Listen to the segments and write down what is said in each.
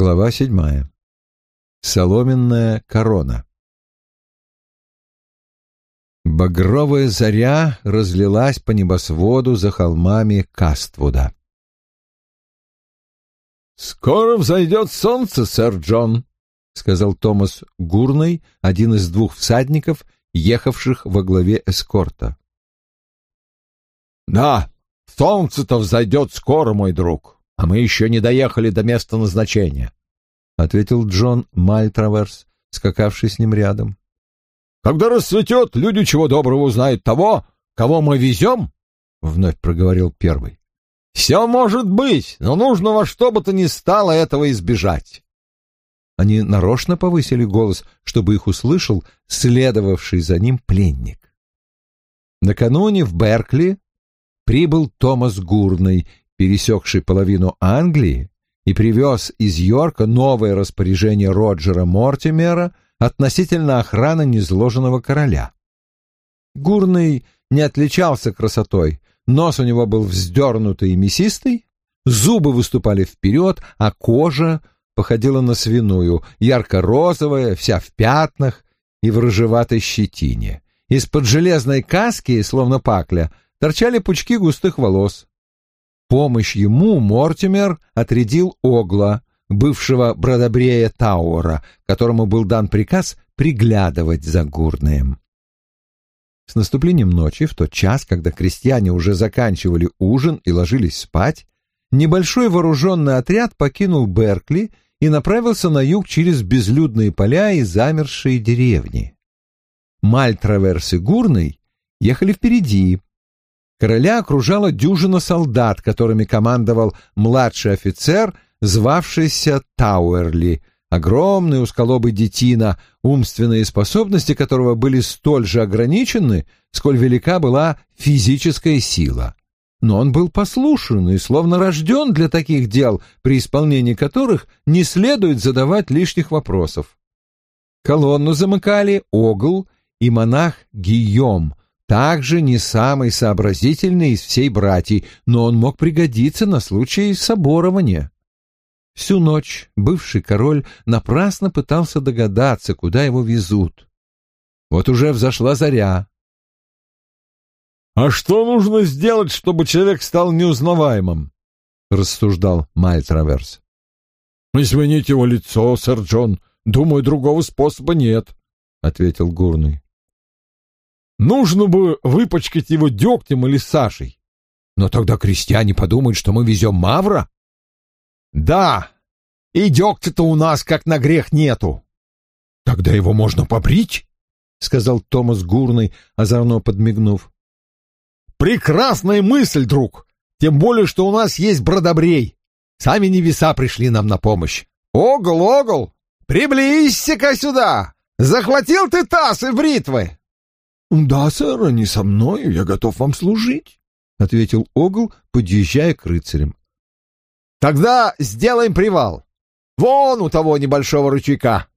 Глава седьмая. Соломенная корона. Багровая заря разлилась по небосводу за холмами Каствуда. «Скоро взойдет солнце, сэр Джон», — сказал Томас Гурный, один из двух всадников, ехавших во главе эскорта. «Да, солнце-то взойдет скоро, мой друг, а мы еще не доехали до места назначения», — ответил Джон Мальтраверс, скакавший с ним рядом. «Когда рассветет, люди чего доброго узнают того, кого мы везем», — вновь проговорил первый. «Все может быть, но нужно во что бы то ни стало этого избежать». Они нарочно повысили голос, чтобы их услышал следовавший за ним пленник. Накануне в Беркли прибыл Томас Гурный, пересекший половину Англии, и привез из Йорка новое распоряжение Роджера Мортимера относительно охраны незложенного короля. Гурный не отличался красотой, нос у него был вздернутый и мясистый, зубы выступали вперед, а кожа походила на свиную, ярко-розовая, вся в пятнах и в рыжеватой щетине. Из-под железной каски, словно пакля, торчали пучки густых волос. Помощь ему Мортимер отрядил Огла, бывшего бродобрея Тауэра, которому был дан приказ приглядывать за Гурным. С наступлением ночи, в тот час, когда крестьяне уже заканчивали ужин и ложились спать, небольшой вооруженный отряд покинул Беркли и направился на юг через безлюдные поля и замерзшие деревни. Мальтраверс и Гурный ехали впереди. Короля окружала дюжина солдат, которыми командовал младший офицер, звавшийся Тауэрли, огромный узколобый детина, умственные способности которого были столь же ограничены, сколь велика была физическая сила но он был послушен и словно рожден для таких дел, при исполнении которых не следует задавать лишних вопросов. Колонну замыкали Огл и монах Гийом, также не самый сообразительный из всей братьей, но он мог пригодиться на случай соборования. Всю ночь бывший король напрасно пытался догадаться, куда его везут. Вот уже взошла заря, «А что нужно сделать, чтобы человек стал неузнаваемым?» — рассуждал Майлтраверс. «Изменить его лицо, сэр Джон. Думаю, другого способа нет», — ответил Гурный. «Нужно бы выпачкать его дегтем или сажей. Но тогда крестьяне подумают, что мы везем Мавра». «Да, и дегтя-то у нас как на грех нету». «Тогда его можно побрить?» — сказал Томас Гурный, озорно подмигнув. Прекрасная мысль, друг. Тем более, что у нас есть бродобрей. Сами невеса пришли нам на помощь. Огл, огл, приблизься-ка сюда. Захватил ты таз и бритвы. Да, сэр, они со мною, я готов вам служить, ответил Огл, подъезжая к рыцарям. Тогда сделаем привал. Вон у того небольшого ручейка.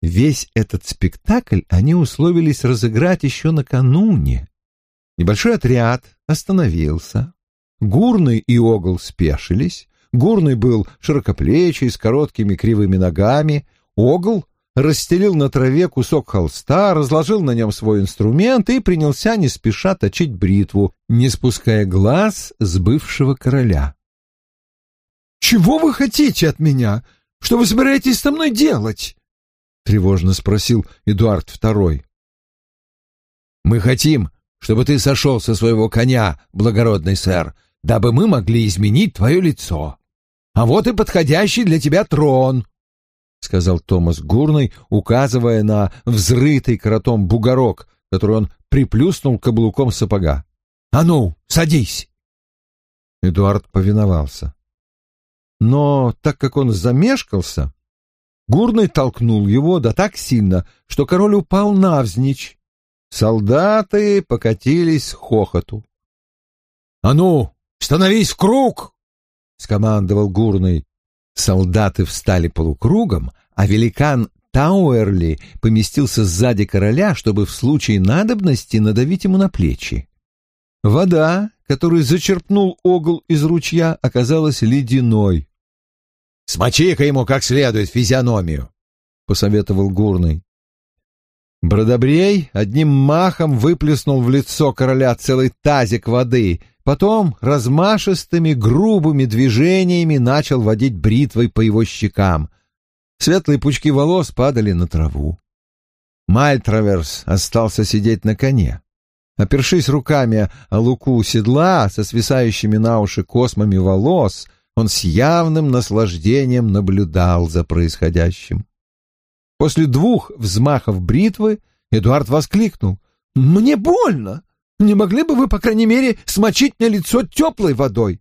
Весь этот спектакль они условились разыграть еще накануне. Небольшой отряд остановился. Гурный и Огл спешились. Гурный был широкоплечий, с короткими кривыми ногами. Огл расстелил на траве кусок холста, разложил на нем свой инструмент и принялся не спеша точить бритву, не спуская глаз с бывшего короля. «Чего вы хотите от меня? Что вы собираетесь со мной делать?» — тревожно спросил Эдуард Второй. «Мы хотим, чтобы ты сошел со своего коня, благородный сэр, дабы мы могли изменить твое лицо. А вот и подходящий для тебя трон, — сказал Томас Гурный, указывая на взрытый кротом бугорок, который он приплюснул каблуком сапога. — А ну, садись! Эдуард повиновался. Но так как он замешкался, Гурный толкнул его да так сильно, что король упал навзничь Солдаты покатились хохоту. — А ну, становись в круг! — скомандовал Гурный. Солдаты встали полукругом, а великан Тауэрли поместился сзади короля, чтобы в случае надобности надавить ему на плечи. Вода, которую зачерпнул огл из ручья, оказалась ледяной. Смочи-ка ему как следует физиономию, — посоветовал Гурный. Бродобрей одним махом выплеснул в лицо короля целый тазик воды, потом размашистыми грубыми движениями начал водить бритвой по его щекам. Светлые пучки волос падали на траву. Мальтраверс остался сидеть на коне. Опершись руками о луку седла со свисающими на уши космами волос, он с явным наслаждением наблюдал за происходящим. После двух взмахов бритвы Эдуард воскликнул. «Мне больно! Не могли бы вы, по крайней мере, смочить мне лицо теплой водой?»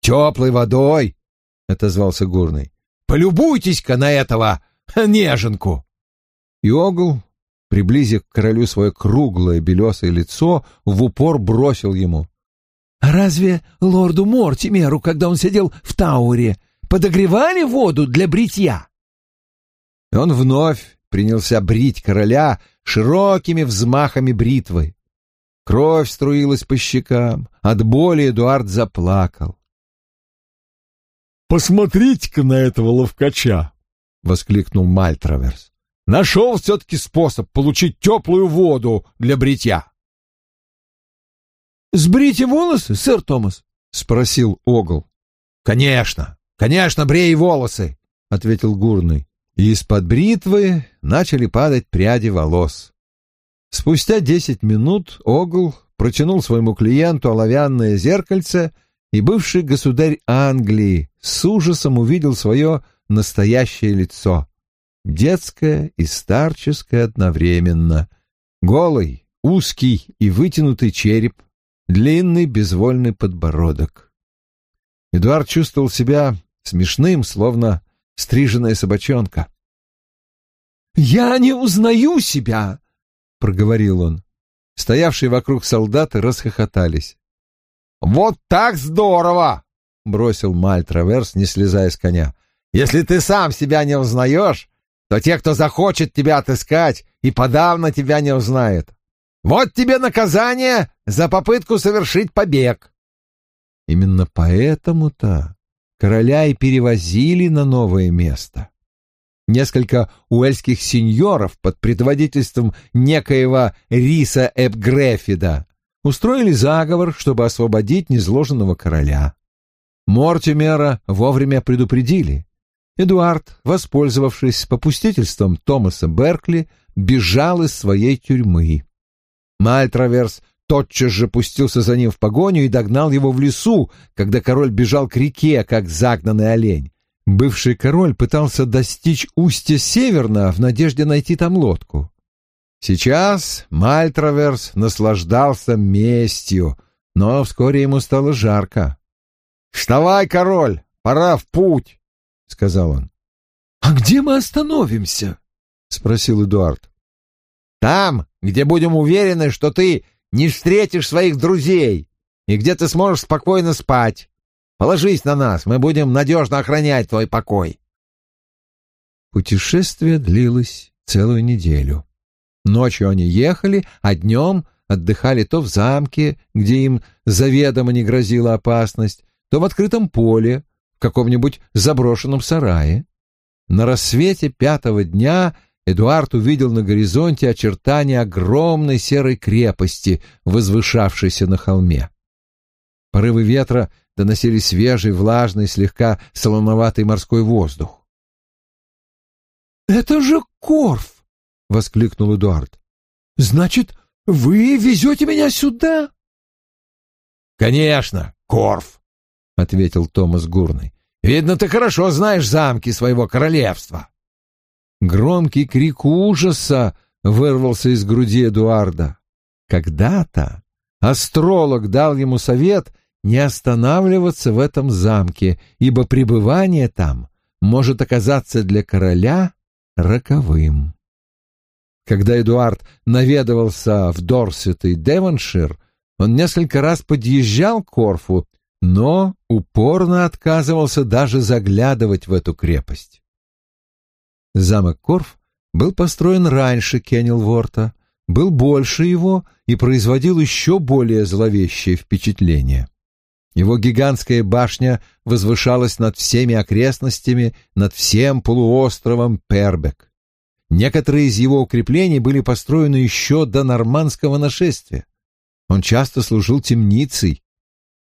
«Теплой водой!» — отозвался Гурный. «Полюбуйтесь-ка на этого неженку!» И Огл, приблизив к королю свое круглое белесое лицо, в упор бросил ему. «А разве лорду Мортимеру, когда он сидел в Тауре, подогревали воду для бритья?» И он вновь принялся брить короля широкими взмахами бритвы. Кровь струилась по щекам, от боли Эдуард заплакал. «Посмотрите-ка на этого ловкача!» — воскликнул Мальтраверс. «Нашел все-таки способ получить теплую воду для бритья!» «Сбрите волосы, сэр Томас?» — спросил Огл. «Конечно, конечно, брей волосы!» — ответил Гурный и из-под бритвы начали падать пряди волос. Спустя десять минут Огл протянул своему клиенту оловянное зеркальце, и бывший государь Англии с ужасом увидел свое настоящее лицо. Детское и старческое одновременно. Голый, узкий и вытянутый череп, длинный безвольный подбородок. Эдуард чувствовал себя смешным, словно стриженная собачонка. «Я не узнаю себя!» — проговорил он. Стоявшие вокруг солдаты расхохотались. «Вот так здорово!» — бросил Маль Траверс, не слезая с коня. «Если ты сам себя не узнаешь, то те, кто захочет тебя отыскать, и подавно тебя не узнает. Вот тебе наказание за попытку совершить побег!» Именно поэтому-то короля и перевозили на новое место. Несколько уэльских сеньоров под предводительством некоего Риса Эбгрефида устроили заговор, чтобы освободить незложенного короля. Мортимера вовремя предупредили. Эдуард, воспользовавшись попустительством Томаса Беркли, бежал из своей тюрьмы. Мальтраверс тотчас же пустился за ним в погоню и догнал его в лесу, когда король бежал к реке, как загнанный олень. Бывший король пытался достичь устья северно в надежде найти там лодку. Сейчас Мальтраверс наслаждался местью, но вскоре ему стало жарко. «Вставай, король, пора в путь!» — сказал он. «А где мы остановимся?» — спросил Эдуард. «Там, где будем уверены, что ты не встретишь своих друзей и где ты сможешь спокойно спать. Положись на нас, мы будем надежно охранять твой покой. Путешествие длилось целую неделю. Ночью они ехали, а днем отдыхали то в замке, где им заведомо не грозила опасность, то в открытом поле, в каком-нибудь заброшенном сарае. На рассвете пятого дня Эдуард увидел на горизонте очертания огромной серой крепости, возвышавшейся на холме. Порывы ветра доносили свежий, влажный, слегка солоноватый морской воздух. «Это же Корф!» — воскликнул Эдуард. «Значит, вы везете меня сюда?» «Конечно, Корф!» — ответил Томас Гурный. «Видно, ты хорошо знаешь замки своего королевства». Громкий крик ужаса вырвался из груди Эдуарда. Когда-то астролог дал ему совет не останавливаться в этом замке, ибо пребывание там может оказаться для короля роковым. Когда Эдуард наведывался в Дорсет и Девоншир, он несколько раз подъезжал к Корфу, но упорно отказывался даже заглядывать в эту крепость. Замок Корф был построен раньше Кеннелворта, был больше его и производил еще более зловещее впечатление. Его гигантская башня возвышалась над всеми окрестностями, над всем полуостровом Пербек. Некоторые из его укреплений были построены еще до нормандского нашествия. Он часто служил темницей.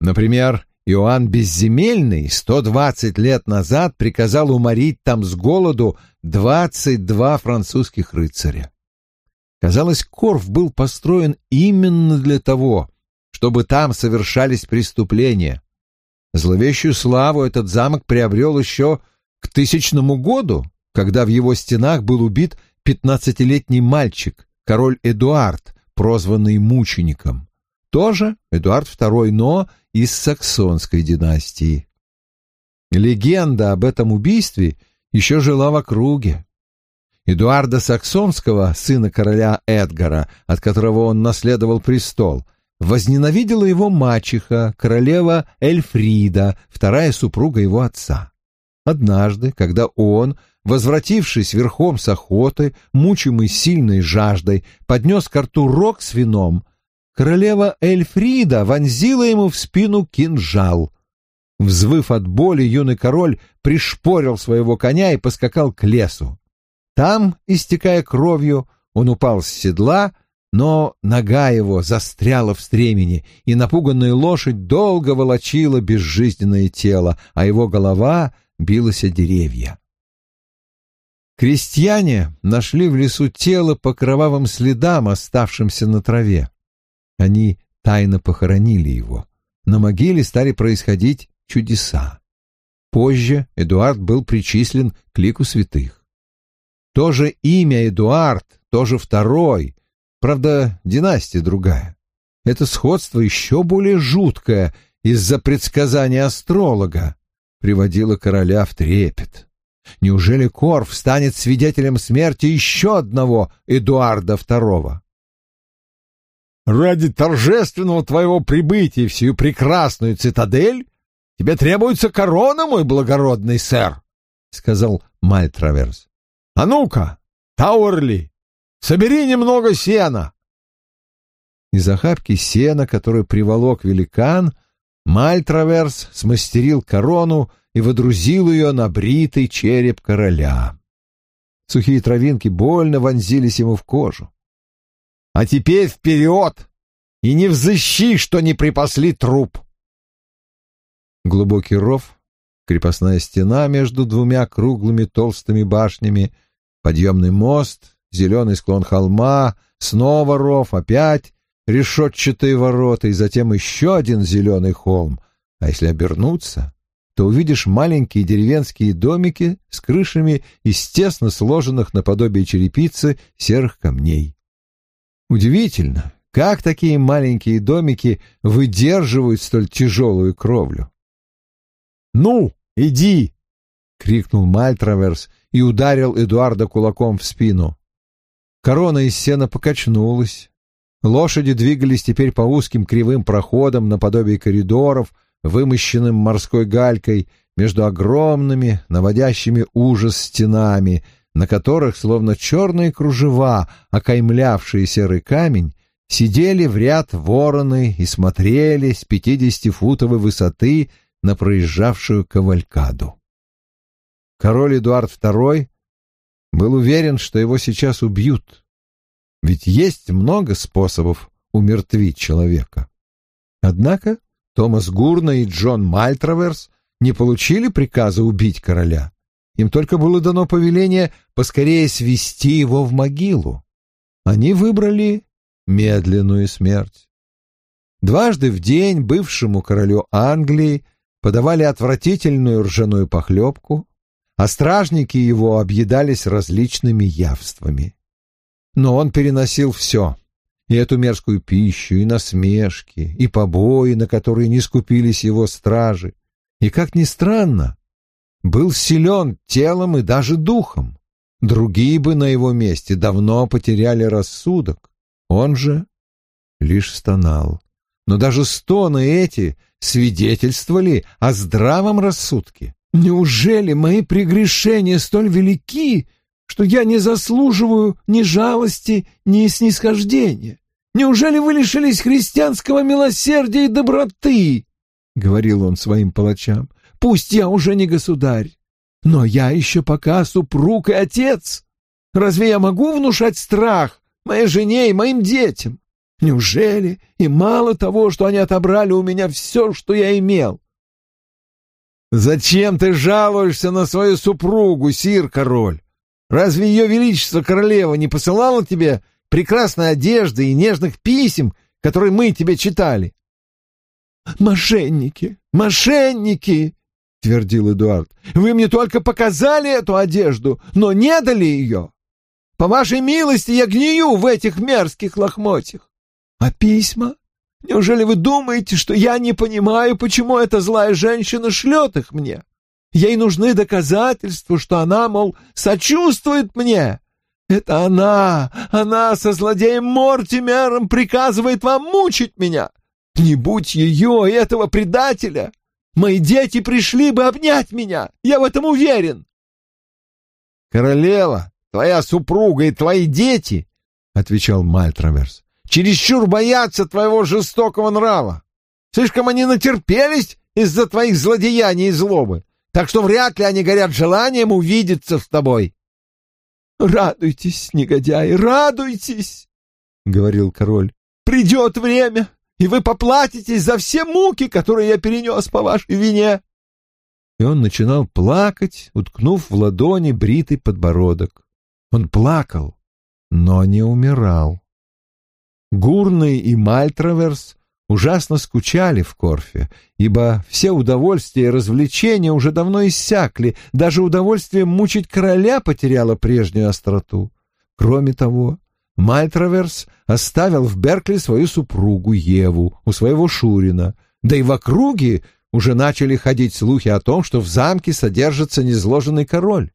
Например, Иоанн Безземельный 120 лет назад приказал уморить там с голоду 22 французских рыцаря. Казалось, Корф был построен именно для того, чтобы там совершались преступления. Зловещую славу этот замок приобрел еще к тысячному году, когда в его стенах был убит пятнадцатилетний мальчик, король Эдуард, прозванный мучеником. Тоже Эдуард II, но из саксонской династии. Легенда об этом убийстве еще жила в округе. Эдуарда Саксонского, сына короля Эдгара, от которого он наследовал престол, возненавидела его мачеха, королева Эльфрида, вторая супруга его отца. Однажды, когда он, возвратившись верхом с охоты, мучимый сильной жаждой, поднес к рту рог с вином, королева Эльфрида вонзила ему в спину кинжал. Взвыв от боли, юный король пришпорил своего коня и поскакал к лесу. Там, истекая кровью, он упал с седла, но нога его застряла в стремени, и напуганная лошадь долго волочила безжизненное тело, а его голова билась о деревья. Крестьяне нашли в лесу тело по кровавым следам, оставшимся на траве. Они тайно похоронили его. На могиле стали происходить чудеса. Позже Эдуард был причислен к лику святых. То же имя Эдуард, тоже второй, правда, династия другая. Это сходство еще более жуткое из-за предсказания астролога приводило короля в трепет. Неужели Корф станет свидетелем смерти еще одного Эдуарда II? «Ради торжественного твоего прибытия в сию прекрасную цитадель тебе требуется корона, мой благородный сэр», — сказал Мальтраверс. А ну-ка, Тауэрли, собери немного сена. Из охапки сена, который приволок великан, Мальтраверс смастерил корону и водрузил ее на бритый череп короля. Сухие травинки больно вонзились ему в кожу. «А теперь вперед! И не взыщи, что не припасли труп!» Глубокий ров крепостная стена между двумя круглыми толстыми башнями, подъемный мост, зеленый склон холма, снова ров, опять решетчатые ворота и затем еще один зеленый холм. А если обернуться, то увидишь маленькие деревенские домики с крышами из тесно сложенных наподобие черепицы серых камней. Удивительно, как такие маленькие домики выдерживают столь тяжелую кровлю. «Ну, иди!» — крикнул Мальтраверс и ударил Эдуарда кулаком в спину. Корона из сена покачнулась. Лошади двигались теперь по узким кривым проходам наподобие коридоров, вымощенным морской галькой, между огромными, наводящими ужас стенами, на которых, словно черные кружева, окаймлявшие серый камень, сидели в ряд вороны и смотрели с пятидесятифутовой высоты на проезжавшую кавалькаду. Король Эдуард II был уверен, что его сейчас убьют, ведь есть много способов умертвить человека. Однако Томас Гурна и Джон Мальтраверс не получили приказа убить короля. Им только было дано повеление поскорее свести его в могилу. Они выбрали медленную смерть. Дважды в день бывшему королю Англии подавали отвратительную ржаную похлебку, а стражники его объедались различными явствами. Но он переносил все, и эту мерзкую пищу, и насмешки, и побои, на которые не скупились его стражи, и, как ни странно, был силен телом и даже духом. Другие бы на его месте давно потеряли рассудок. Он же лишь стонал. Но даже стоны эти свидетельствовали о здравом рассудке. Неужели мои прегрешения столь велики, что я не заслуживаю ни жалости, ни снисхождения? Неужели вы лишились христианского милосердия и доброты? — говорил он своим палачам, — «пусть я уже не государь, но я еще пока супруг и отец. Разве я могу внушать страх моей жене и моим детям? Неужели и мало того, что они отобрали у меня все, что я имел? «Зачем ты жалуешься на свою супругу, сир-король? Разве ее величество королева не посылала тебе прекрасной одежды и нежных писем, которые мы тебе читали?» «Мошенники! Мошенники!» — твердил Эдуард. «Вы мне только показали эту одежду, но не дали ее. По вашей милости я гнию в этих мерзких лохмотьях. А письма? Неужели вы думаете, что я не понимаю, почему эта злая женщина шлет их мне? Ей нужны доказательства, что она, мол, сочувствует мне. Это она, она со злодеем Мортимером приказывает вам мучить меня. Не будь ее этого предателя, мои дети пришли бы обнять меня, я в этом уверен. Королева, твоя супруга и твои дети, — отвечал Мальтраверс, чересчур боятся твоего жестокого нрава. Слишком они натерпелись из-за твоих злодеяний и злобы, так что вряд ли они горят желанием увидеться с тобой. — Радуйтесь, негодяи, радуйтесь, — говорил король. — Придет время, и вы поплатитесь за все муки, которые я перенес по вашей вине. И он начинал плакать, уткнув в ладони бритый подбородок. Он плакал, но не умирал. Гурный и Мальтраверс ужасно скучали в Корфе, ибо все удовольствия и развлечения уже давно иссякли, даже удовольствие мучить короля потеряло прежнюю остроту. Кроме того, Мальтраверс оставил в Беркли свою супругу Еву у своего Шурина, да и в округе уже начали ходить слухи о том, что в замке содержится незложенный король.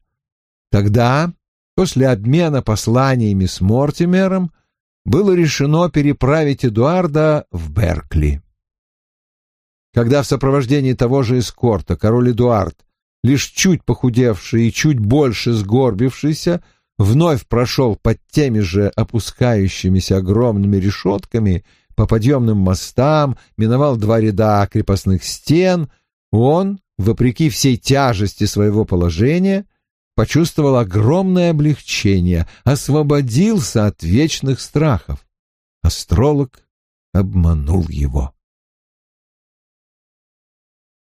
Тогда, после обмена посланиями с Мортимером, было решено переправить Эдуарда в Беркли. Когда в сопровождении того же эскорта король Эдуард, лишь чуть похудевший и чуть больше сгорбившийся, вновь прошел под теми же опускающимися огромными решетками по подъемным мостам, миновал два ряда крепостных стен, он, вопреки всей тяжести своего положения, почувствовал огромное облегчение, освободился от вечных страхов. Астролог обманул его.